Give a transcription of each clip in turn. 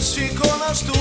σηκώνας του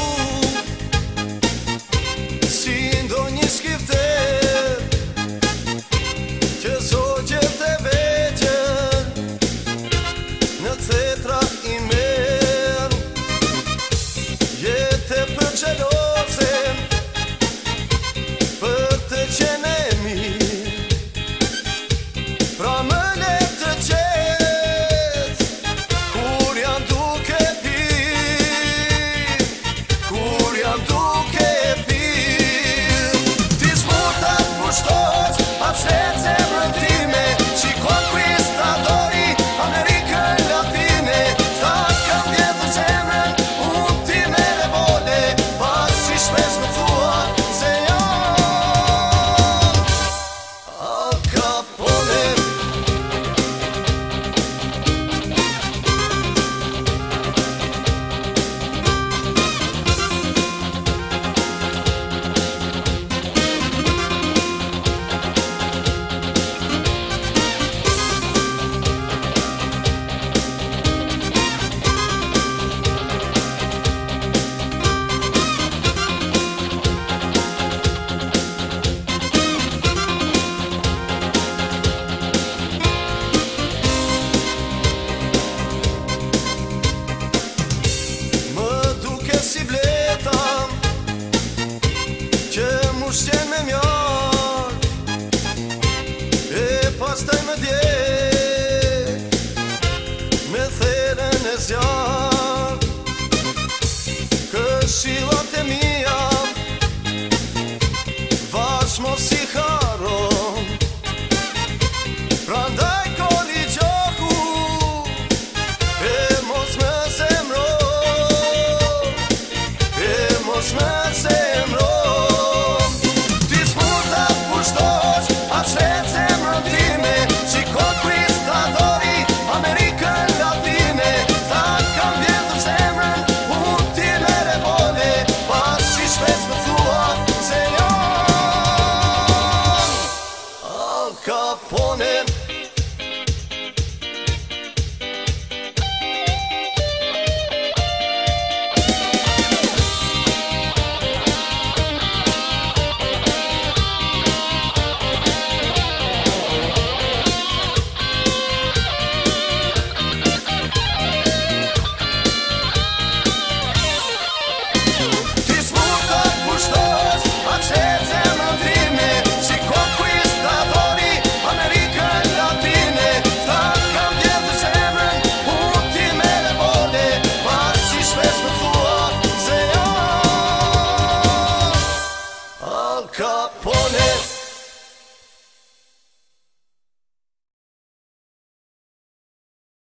zjarë Këshilat e mija Vash mos i Capone.